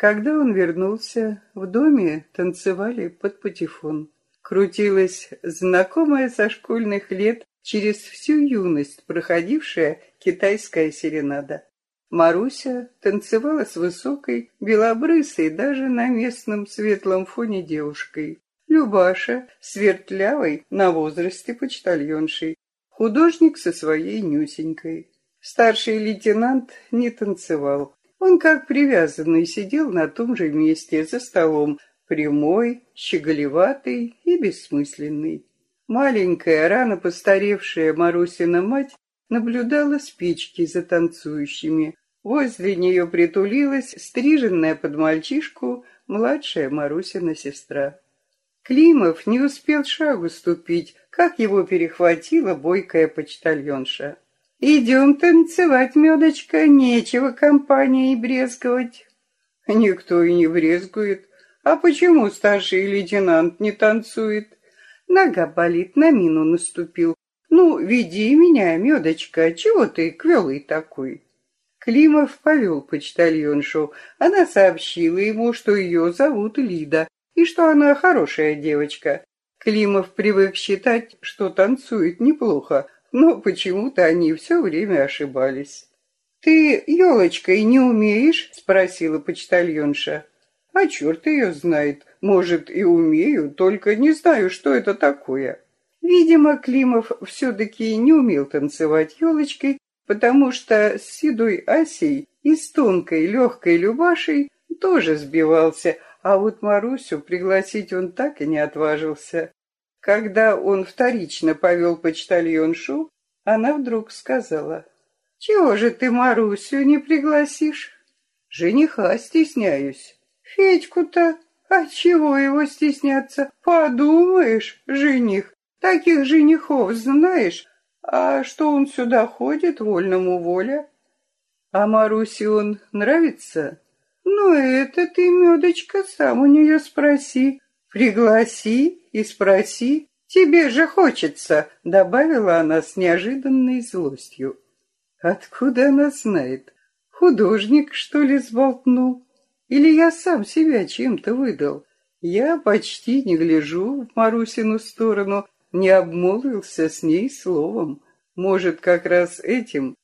Когда он вернулся, в доме танцевали под патефон. Крутилась знакомая со школьных лет через всю юность проходившая китайская серенада. Маруся танцевала с высокой, белобрысой даже на местном светлом фоне девушкой. Любаша, свертлявой, на возрасте почтальоншей. Художник со своей Нюсенькой. Старший лейтенант не танцевал. Он как привязанный сидел на том же месте за столом, прямой, щеголеватый и бессмысленный. Маленькая, рано постаревшая Марусина мать наблюдала спички за танцующими. Возле нее притулилась стриженная под мальчишку младшая Марусина сестра. Климов не успел шагу ступить, как его перехватила бойкая почтальонша. «Идем танцевать, медочка, нечего компанией брезговать». Никто и не брезгует. А почему старший лейтенант не танцует? Нога болит, на мину наступил. Ну, веди меня, медочка, чего ты квелый такой? Климов повел почтальоншу. Она сообщила ему, что ее зовут Лида, и что она хорошая девочка. Климов привык считать, что танцует неплохо, но почему-то они все время ошибались. «Ты елочкой не умеешь?» — спросила почтальонша. «А черт ее знает. Может, и умею, только не знаю, что это такое». Видимо, Климов все-таки не умел танцевать елочкой, потому что с седой Асей и с тонкой легкой Любашей тоже сбивался, а вот Марусю пригласить он так и не отважился. Когда он вторично повел почтальоншу, она вдруг сказала, «Чего же ты Марусю не пригласишь?» «Жениха стесняюсь». «Федьку-то? А чего его стесняться? Подумаешь, жених, таких женихов знаешь, а что он сюда ходит, вольному воля?» «А Марусе он нравится?» «Ну, это ты, медочка, сам у нее спроси. Пригласи и спроси. Тебе же хочется», — добавила она с неожиданной злостью. «Откуда она знает? Художник, что ли, сболтнул? Или я сам себя чем-то выдал? Я почти не гляжу в Марусину сторону, не обмолвился с ней словом. Может, как раз этим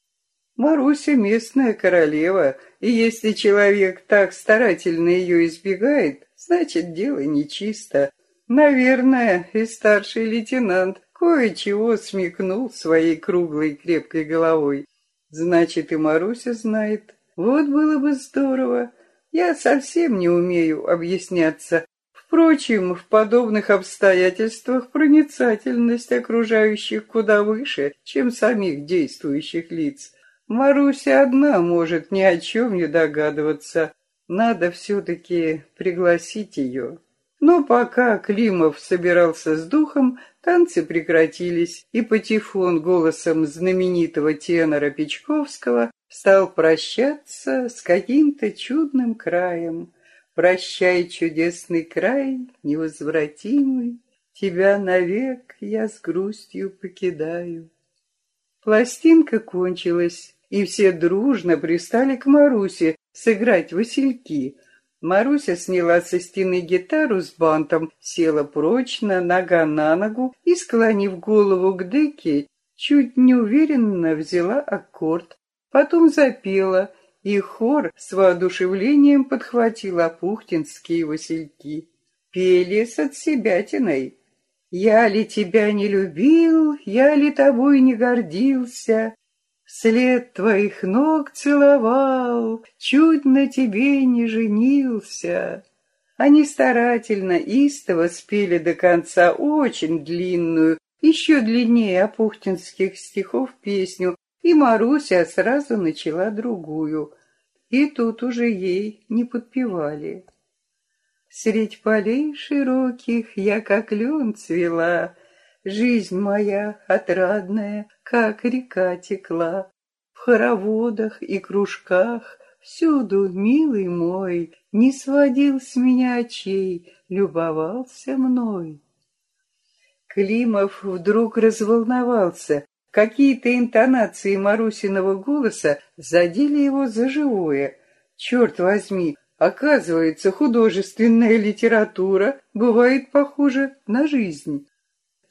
Маруся местная королева, и если человек так старательно ее избегает, значит, дело нечисто. Наверное, и старший лейтенант кое-чего смекнул своей круглой крепкой головой. Значит, и Маруся знает. Вот было бы здорово. Я совсем не умею объясняться. Впрочем, в подобных обстоятельствах проницательность окружающих куда выше, чем самих действующих лиц. Маруся одна может ни о чем не догадываться. Надо все-таки пригласить ее. Но пока Климов собирался с духом, танцы прекратились, и Патефон голосом знаменитого тенора Печковского стал прощаться с каким-то чудным краем. «Прощай, чудесный край, невозвратимый, тебя навек я с грустью покидаю». Пластинка кончилась, и все дружно пристали к Марусе сыграть васильки. Маруся сняла со стены гитару с бантом, села прочно, нога на ногу и, склонив голову к деке, чуть неуверенно взяла аккорд, потом запела, и хор с воодушевлением подхватил апухтинские васильки. Пели с отсебятиной. «Я ли тебя не любил, я ли тобой не гордился, След твоих ног целовал, чуть на тебе не женился. Они старательно, истово спели до конца очень длинную, еще длиннее апухтинских стихов песню, и Маруся сразу начала другую. И тут уже ей не подпевали. Средь полей широких я как лен цвела, Жизнь моя отрадная, как река текла. В хороводах и кружках всюду, милый мой, Не сводил с меня очей, любовался мной. Климов вдруг разволновался. Какие-то интонации Марусиного голоса задели его за живое. Черт возьми, Оказывается, художественная литература бывает похожа на жизнь.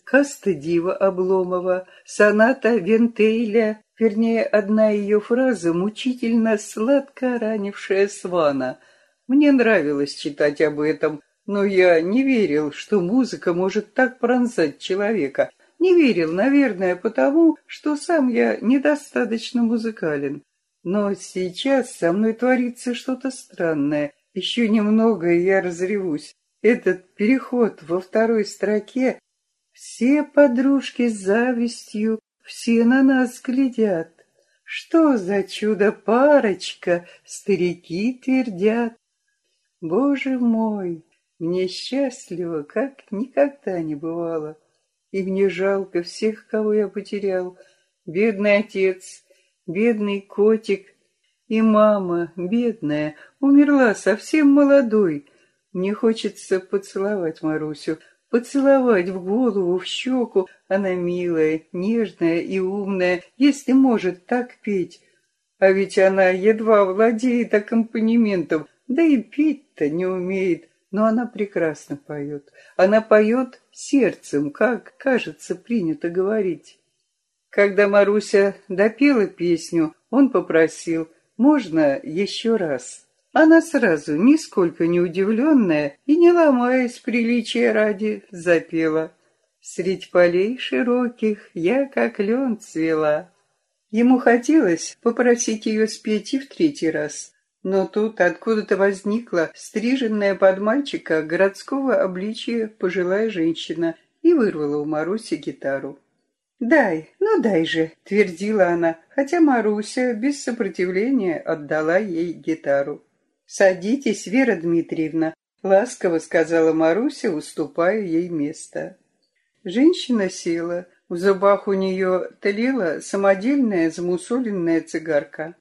Каста Дива Обломова, соната Вентейля, вернее, одна ее фраза, мучительно сладко ранившая Свана. Мне нравилось читать об этом, но я не верил, что музыка может так пронзать человека. Не верил, наверное, потому, что сам я недостаточно музыкален. Но сейчас со мной творится что-то странное. Еще немного, и я разревусь. Этот переход во второй строке все подружки с завистью, все на нас глядят. Что за чудо-парочка, старики твердят. Боже мой, мне счастливо, как никогда не бывало. И мне жалко всех, кого я потерял. Бедный отец, бедный котик и мама, бедная, умерла совсем молодой. Мне хочется поцеловать Марусю, поцеловать в голову, в щеку. Она милая, нежная и умная, если может так петь. А ведь она едва владеет аккомпанементом, да и петь-то не умеет. Но она прекрасно поет. Она поет сердцем, как, кажется, принято говорить. Когда Маруся допела песню, он попросил, можно еще раз. Она сразу, нисколько не удивленная и не ломаясь приличия ради, запела. Средь полей широких я как лен цвела. Ему хотелось попросить ее спеть и в третий раз, но тут откуда-то возникла стриженная под мальчика городского обличия пожилая женщина и вырвала у Маруси гитару. «Дай, ну дай же», — твердила она, хотя Маруся без сопротивления отдала ей гитару. «Садитесь, Вера Дмитриевна», — ласково сказала Маруся, уступая ей место. Женщина села. В зубах у нее тлела самодельная замусоленная цигарка.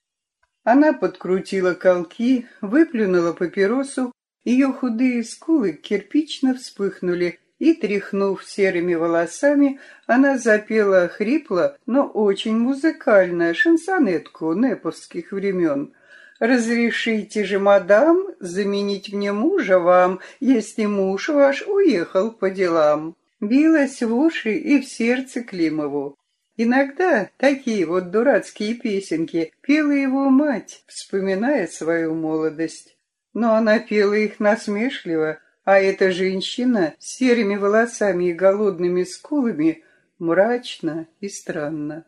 Она подкрутила колки, выплюнула папиросу, ее худые скулы кирпично вспыхнули, и, тряхнув серыми волосами, она запела хрипло, но очень музыкально шансонетку неповских времен — Разрешите же, мадам, заменить мне мужа вам, если муж ваш уехал по делам. Билась в уши и в сердце Климову. Иногда такие вот дурацкие песенки пела его мать, вспоминая свою молодость. Но она пела их насмешливо, а эта женщина с серыми волосами и голодными скулами мрачно и странно.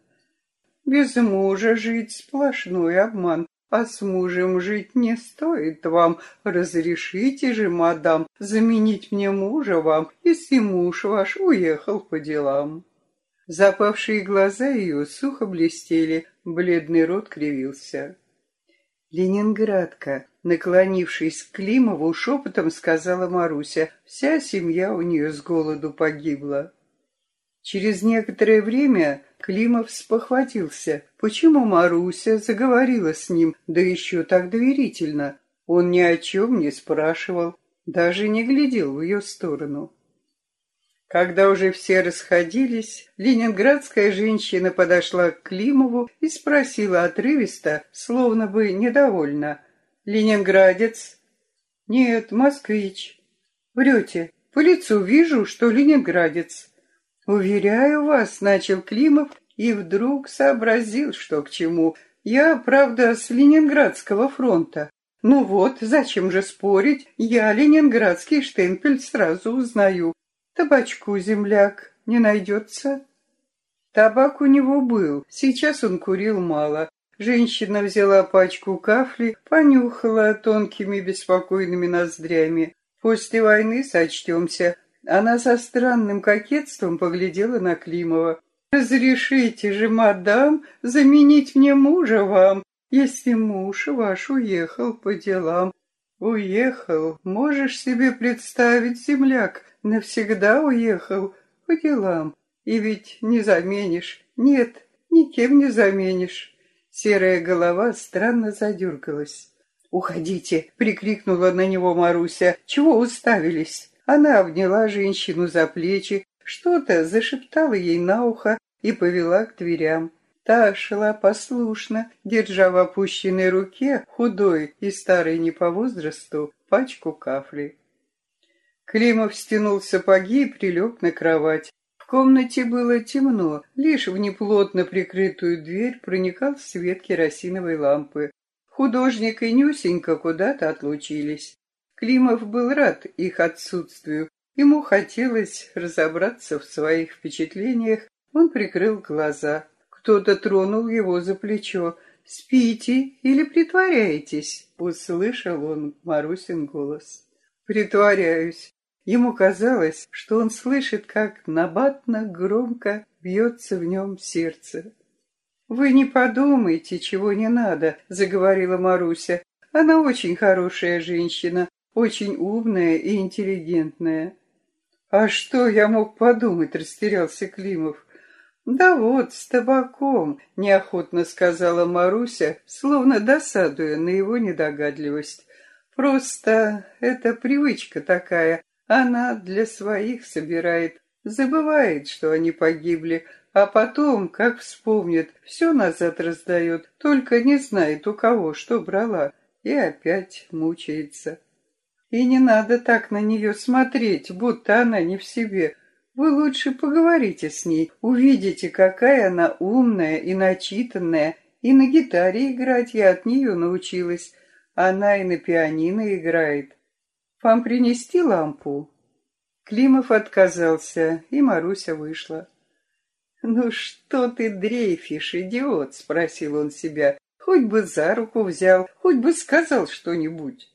Без мужа жить сплошной обман, а с мужем жить не стоит вам. Разрешите же, мадам, заменить мне мужа вам, если муж ваш уехал по делам. Запавшие глаза ее сухо блестели, бледный рот кривился. Ленинградка, наклонившись к Климову, шепотом сказала Маруся, вся семья у нее с голоду погибла. Через некоторое время Климов спохватился. Почему Маруся заговорила с ним, да еще так доверительно? Он ни о чем не спрашивал, даже не глядел в ее сторону. Когда уже все расходились, ленинградская женщина подошла к Климову и спросила отрывисто, словно бы недовольна. «Ленинградец?» «Нет, москвич». «Врете. По лицу вижу, что ленинградец». «Уверяю вас», — начал Климов и вдруг сообразил, что к чему. «Я, правда, с Ленинградского фронта. Ну вот, зачем же спорить? Я ленинградский штемпель сразу узнаю. Табачку, земляк, не найдется?» Табак у него был, сейчас он курил мало. Женщина взяла пачку кафли, понюхала тонкими беспокойными ноздрями. «После войны сочтемся», она со странным кокетством поглядела на Климова. «Разрешите же, мадам, заменить мне мужа вам, если муж ваш уехал по делам». «Уехал, можешь себе представить, земляк, навсегда уехал по делам. И ведь не заменишь, нет, никем не заменишь». Серая голова странно задергалась. «Уходите!» — прикрикнула на него Маруся. «Чего уставились?» Она обняла женщину за плечи, что-то зашептала ей на ухо и повела к дверям. Та шла послушно, держа в опущенной руке худой и старый не по возрасту пачку кафли. Климов стянул сапоги и прилег на кровать. В комнате было темно, лишь в неплотно прикрытую дверь проникал свет керосиновой лампы. Художник и Нюсенька куда-то отлучились. Климов был рад их отсутствию. Ему хотелось разобраться в своих впечатлениях. Он прикрыл глаза. Кто-то тронул его за плечо. «Спите или притворяетесь?» — услышал он Марусин голос. «Притворяюсь». Ему казалось, что он слышит, как набатно громко бьется в нем сердце. «Вы не подумайте, чего не надо», — заговорила Маруся. «Она очень хорошая женщина, очень умная и интеллигентная». «А что я мог подумать?» — растерялся Климов. «Да вот, с табаком», — неохотно сказала Маруся, словно досадуя на его недогадливость. «Просто это привычка такая, она для своих собирает, забывает, что они погибли, а потом, как вспомнит, все назад раздает, только не знает, у кого что брала, и опять мучается. И не надо так на нее смотреть, будто она не в себе. Вы лучше поговорите с ней, увидите, какая она умная и начитанная, и на гитаре играть я от нее научилась. Она и на пианино играет. Вам принести лампу?» Климов отказался, и Маруся вышла. «Ну что ты дрейфишь, идиот?» — спросил он себя. «Хоть бы за руку взял, хоть бы сказал что-нибудь».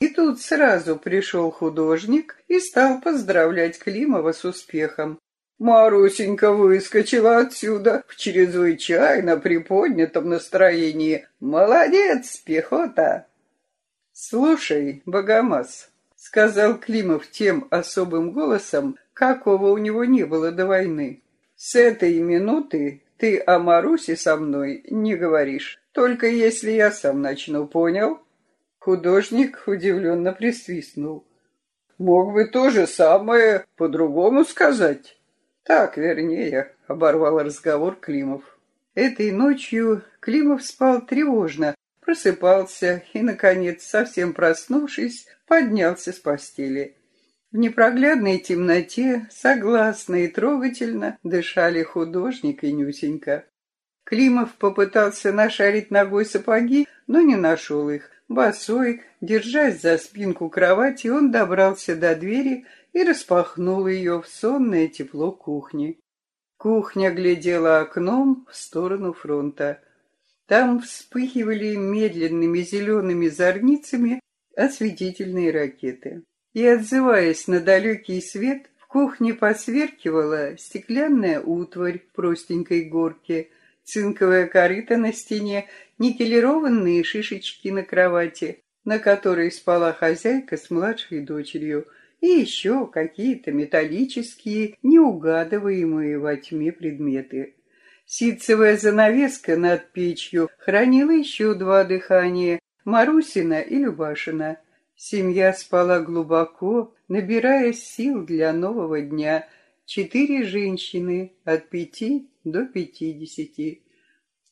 И тут сразу пришел художник и стал поздравлять Климова с успехом. Марусенька выскочила отсюда в чрезвычайно приподнятом настроении. «Молодец, пехота!» «Слушай, Богомаз», — сказал Климов тем особым голосом, какого у него не было до войны. «С этой минуты ты о Марусе со мной не говоришь, только если я сам начну, понял?» Художник удивленно присвистнул. «Мог бы то же самое по-другому сказать?» «Так, вернее», — оборвал разговор Климов. Этой ночью Климов спал тревожно, просыпался и, наконец, совсем проснувшись, поднялся с постели. В непроглядной темноте согласно и трогательно дышали художник и Нюсенька. Климов попытался нашарить ногой сапоги, но не нашел их. Босой, держась за спинку кровати, он добрался до двери и распахнул ее в сонное тепло кухни. Кухня глядела окном в сторону фронта. Там вспыхивали медленными зелеными зорницами осветительные ракеты. И, отзываясь на далекий свет, в кухне посверкивала стеклянная утварь в простенькой горке, цинковая корыта на стене, никелированные шишечки на кровати, на которой спала хозяйка с младшей дочерью, и еще какие-то металлические, неугадываемые во тьме предметы. Ситцевая занавеска над печью хранила еще два дыхания — Марусина и Любашина. Семья спала глубоко, набирая сил для нового дня. Четыре женщины от пяти до пятидесяти.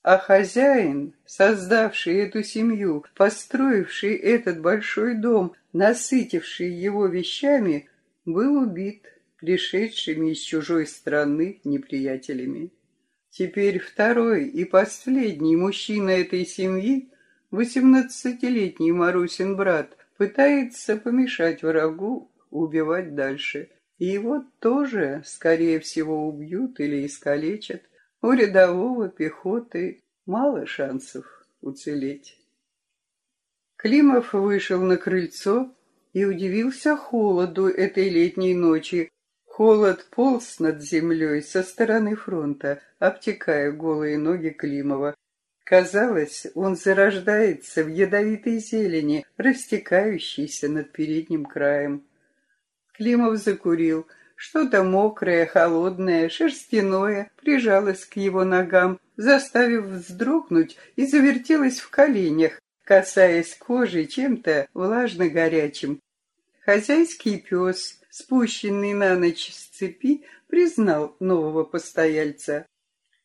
А хозяин, создавший эту семью, построивший этот большой дом, насытивший его вещами, был убит пришедшими из чужой страны неприятелями. Теперь второй и последний мужчина этой семьи, восемнадцатилетний Марусин брат, пытается помешать врагу убивать дальше. И его тоже, скорее всего, убьют или искалечат. У рядового пехоты мало шансов уцелеть. Климов вышел на крыльцо и удивился холоду этой летней ночи, Холод полз над землей со стороны фронта, обтекая голые ноги Климова. Казалось, он зарождается в ядовитой зелени, растекающейся над передним краем. Климов закурил. Что-то мокрое, холодное, шерстяное прижалось к его ногам, заставив вздрогнуть и завертелось в коленях, касаясь кожи чем-то влажно-горячим. Хозяйский пес, спущенный на ночь с цепи, признал нового постояльца.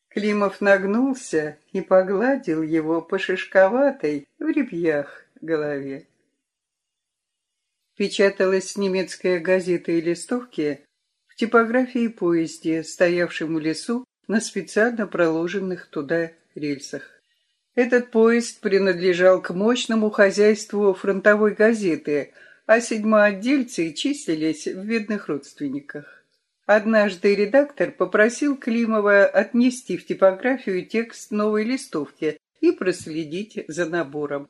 Климов нагнулся и погладил его по шишковатой в репьях голове. Печаталась немецкая газета и листовки типографии поезде, стоявшем в лесу на специально проложенных туда рельсах. Этот поезд принадлежал к мощному хозяйству фронтовой газеты, а седьмоотдельцы числились в видных родственниках. Однажды редактор попросил Климова отнести в типографию текст новой листовки и проследить за набором.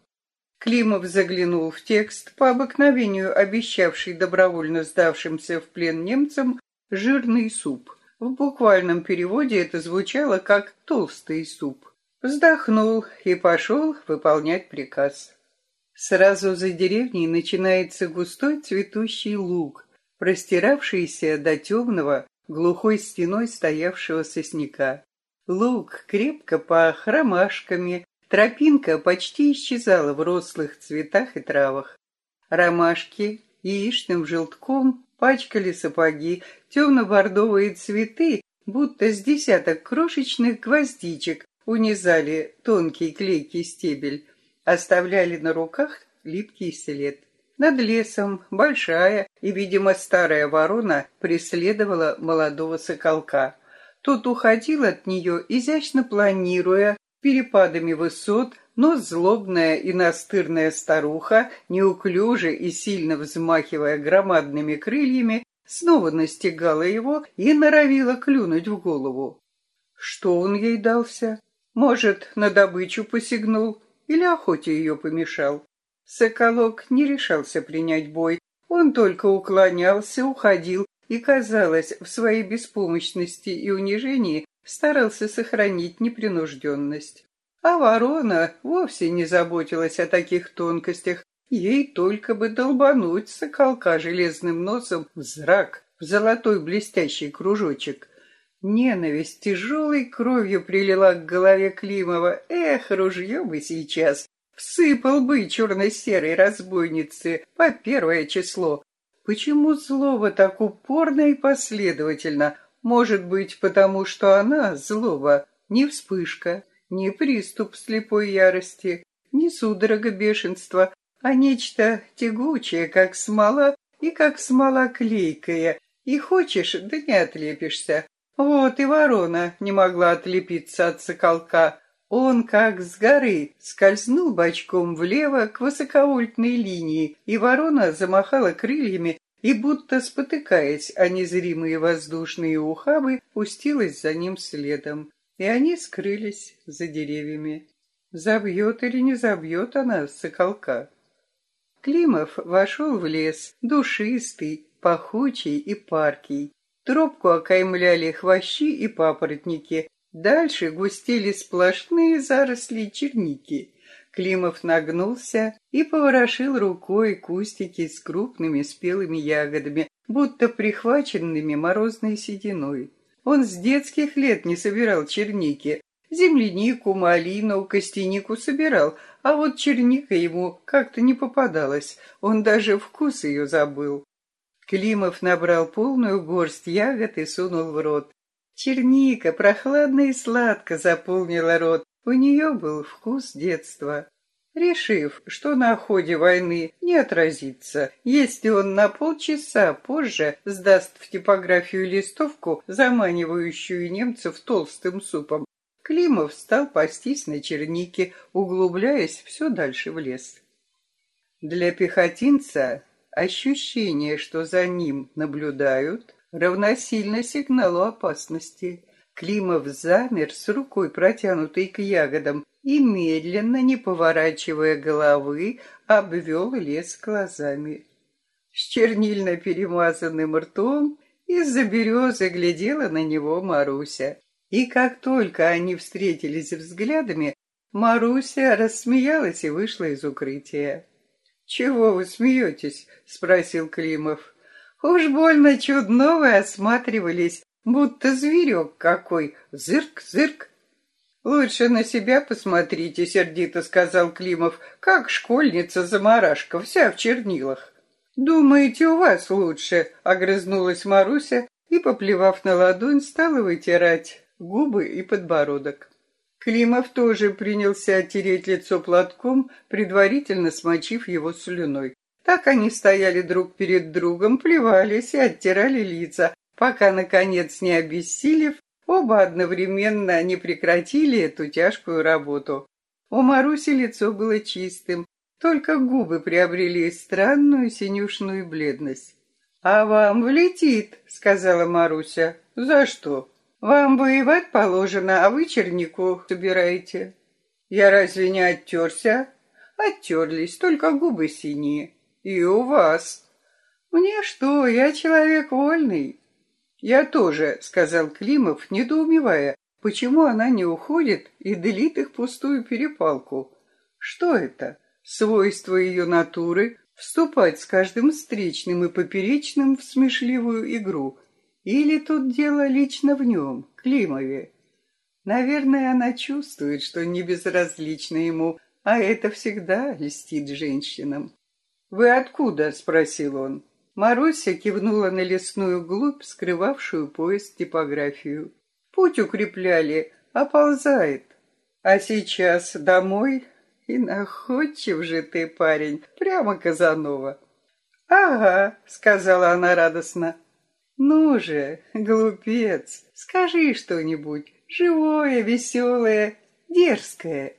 Климов заглянул в текст, по обыкновению обещавший добровольно сдавшимся в плен немцам жирный суп. В буквальном переводе это звучало как «толстый суп». Вздохнул и пошел выполнять приказ. Сразу за деревней начинается густой цветущий луг, простиравшийся до темного, глухой стеной стоявшего сосняка. Луг крепко пах ромашками, тропинка почти исчезала в рослых цветах и травах. Ромашки яичным желтком пачкали сапоги, темно-бордовые цветы, будто с десяток крошечных гвоздичек, унизали тонкий клейкий стебель, оставляли на руках липкий след. Над лесом большая и, видимо, старая ворона преследовала молодого соколка. Тот уходил от нее, изящно планируя, перепадами высот, но злобная и настырная старуха, неуклюже и сильно взмахивая громадными крыльями, снова настигала его и норовила клюнуть в голову. Что он ей дался? Может, на добычу посягнул или охоте ее помешал. Соколок не решался принять бой, он только уклонялся, уходил и, казалось, в своей беспомощности и унижении старался сохранить непринужденность. А ворона вовсе не заботилась о таких тонкостях, ей только бы долбануть соколка железным носом в зрак, в золотой блестящий кружочек. Ненависть тяжелой кровью прилила к голове Климова. Эх, ружье бы сейчас. Всыпал бы черно-серой разбойнице по первое число. Почему злоба так упорно и последовательно? Может быть, потому что она, злоба, не вспышка, не приступ слепой ярости, не судорога бешенства, а нечто тягучее, как смола и как смола клейкая. И хочешь, да не отлепишься. Вот и ворона не могла отлепиться от соколка. Он, как с горы, скользнул бочком влево к высоковольтной линии, и ворона замахала крыльями и, будто спотыкаясь о незримые воздушные ухабы, пустилась за ним следом. И они скрылись за деревьями. Забьет или не забьет она соколка? Климов вошел в лес, душистый, пахучий и паркий. Тропку окаймляли хвощи и папоротники. Дальше густели сплошные заросли черники. Климов нагнулся и поворошил рукой кустики с крупными спелыми ягодами, будто прихваченными морозной сединой. Он с детских лет не собирал черники. Землянику, малину, костянику собирал, а вот черника ему как-то не попадалась. Он даже вкус ее забыл. Климов набрал полную горсть ягод и сунул в рот. Черника прохладно и сладко заполнила рот. У нее был вкус детства. Решив, что на ходе войны не отразится, если он на полчаса позже сдаст в типографию листовку, заманивающую немцев толстым супом, Климов стал пастись на чернике, углубляясь все дальше в лес. Для пехотинца Ощущение, что за ним наблюдают, равносильно сигналу опасности. Климов замер с рукой, протянутой к ягодам, и, медленно, не поворачивая головы, обвел лес глазами. С чернильно перемазанным ртом из-за березы глядела на него Маруся. И как только они встретились взглядами, Маруся рассмеялась и вышла из укрытия. «Чего вы смеетесь?» — спросил Климов. «Уж больно чудно вы осматривались, будто зверек какой. Зырк-зырк». «Лучше на себя посмотрите», — сердито сказал Климов, «как школьница-замарашка, вся в чернилах». «Думаете, у вас лучше?» — огрызнулась Маруся и, поплевав на ладонь, стала вытирать губы и подбородок. Климов тоже принялся тереть лицо платком, предварительно смочив его слюной. Так они стояли друг перед другом, плевались и оттирали лица, пока, наконец, не обессилев, оба одновременно не прекратили эту тяжкую работу. У Маруси лицо было чистым, только губы приобрели странную синюшную бледность. «А вам влетит», — сказала Маруся. «За что?» Вам воевать положено, а вы чернику собираете. Я разве не оттерся? Оттерлись, только губы синие. И у вас. Мне что, я человек вольный. Я тоже, сказал Климов, недоумевая, почему она не уходит и делит их пустую перепалку. Что это? Свойство ее натуры вступать с каждым встречным и поперечным в смешливую игру — или тут дело лично в нем, Климове? Наверное, она чувствует, что не безразлично ему, а это всегда льстит женщинам. «Вы откуда?» — спросил он. Маруся кивнула на лесную глубь, скрывавшую поезд типографию. Путь укрепляли, оползает. А сейчас домой? И находчив же ты, парень, прямо Казанова. «Ага», — сказала она радостно, ну же, глупец, скажи что-нибудь живое, веселое, дерзкое.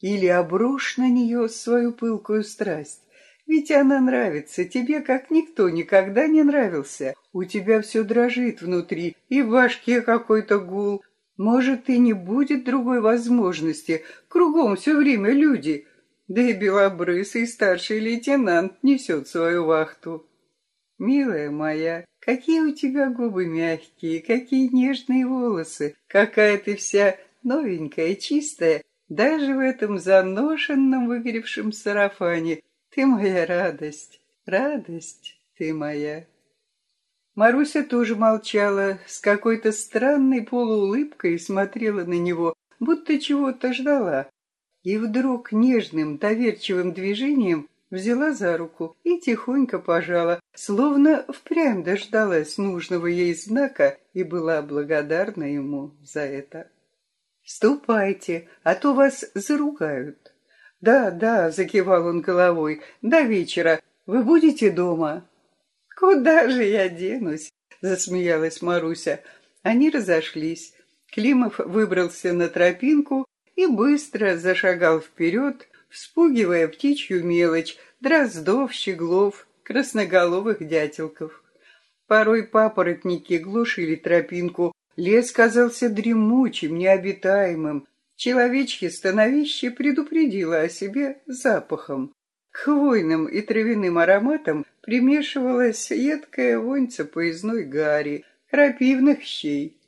Или обрушь на нее свою пылкую страсть. Ведь она нравится тебе, как никто никогда не нравился. У тебя все дрожит внутри, и в башке какой-то гул. Может, и не будет другой возможности. Кругом все время люди. Да и белобрысый старший лейтенант несет свою вахту. Милая моя, Какие у тебя губы мягкие, какие нежные волосы, какая ты вся новенькая, чистая, даже в этом заношенном выгоревшем сарафане. Ты моя радость, радость ты моя. Маруся тоже молчала, с какой-то странной полуулыбкой смотрела на него, будто чего-то ждала. И вдруг нежным, доверчивым движением взяла за руку и тихонько пожала, словно впрямь дождалась нужного ей знака и была благодарна ему за это. «Ступайте, а то вас заругают». «Да, да», — закивал он головой, — «до вечера. Вы будете дома?» «Куда же я денусь?» — засмеялась Маруся. Они разошлись. Климов выбрался на тропинку и быстро зашагал вперед, вспугивая птичью мелочь, дроздов, щеглов, красноголовых дятелков. Порой папоротники глушили тропинку, лес казался дремучим, необитаемым. Человечье становище предупредило о себе запахом. К хвойным и травяным ароматам примешивалась едкая воньца поездной гари, крапивных щей.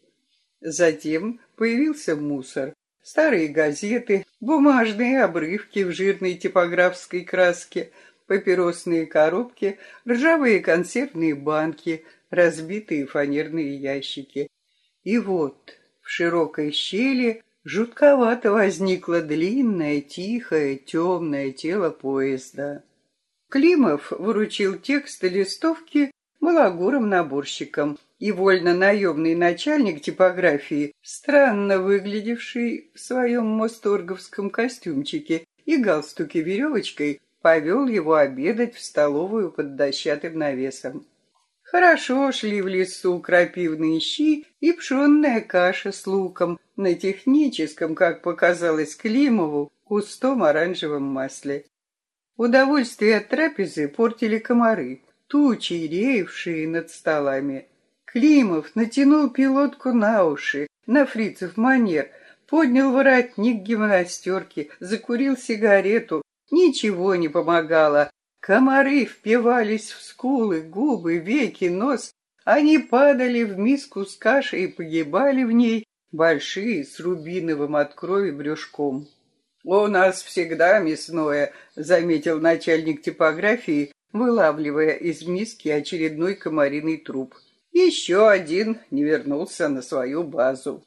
Затем появился мусор. Старые газеты, бумажные обрывки в жирной типографской краске, папиросные коробки, ржавые консервные банки, разбитые фанерные ящики. И вот в широкой щели жутковато возникло длинное, тихое, темное тело поезда. Климов вручил текст листовки балагуром-наборщикам, и вольно-наемный начальник типографии, странно выглядевший в своем мосторговском костюмчике и галстуке веревочкой, повел его обедать в столовую под дощатым навесом. Хорошо шли в лесу крапивные щи и пшенная каша с луком на техническом, как показалось Климову, густом оранжевом масле. Удовольствие от трапезы портили комары, тучи, реевшие над столами. Климов натянул пилотку на уши, на фрицев манер, поднял воротник гимнастерки, закурил сигарету. Ничего не помогало. Комары впивались в скулы, губы, веки, нос. Они падали в миску с кашей и погибали в ней, большие, с рубиновым от крови брюшком. «У нас всегда мясное», — заметил начальник типографии, вылавливая из миски очередной комариный труп. Еще один не вернулся на свою базу.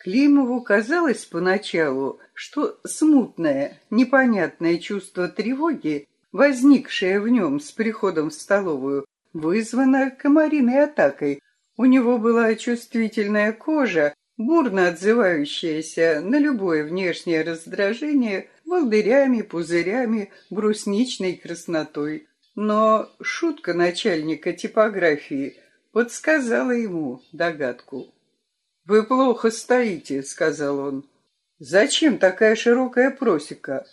Климову казалось поначалу, что смутное, непонятное чувство тревоги, возникшее в нем с приходом в столовую, вызвано комариной атакой. У него была чувствительная кожа, бурно отзывающаяся на любое внешнее раздражение волдырями, пузырями, брусничной краснотой. Но шутка начальника типографии подсказала ему догадку. «Вы плохо стоите», — сказал он. «Зачем такая широкая просека?»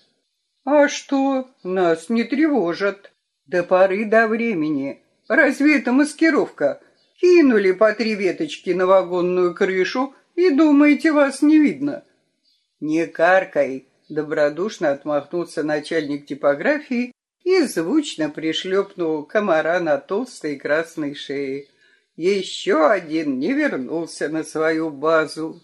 «А что, нас не тревожат. До поры до времени. Разве это маскировка? Кинули по три веточки на вагонную крышу и думаете, вас не видно?» «Не каркай», — добродушно отмахнулся начальник типографии и звучно пришлепнул комара на толстой красной шее. Еще один не вернулся на свою базу.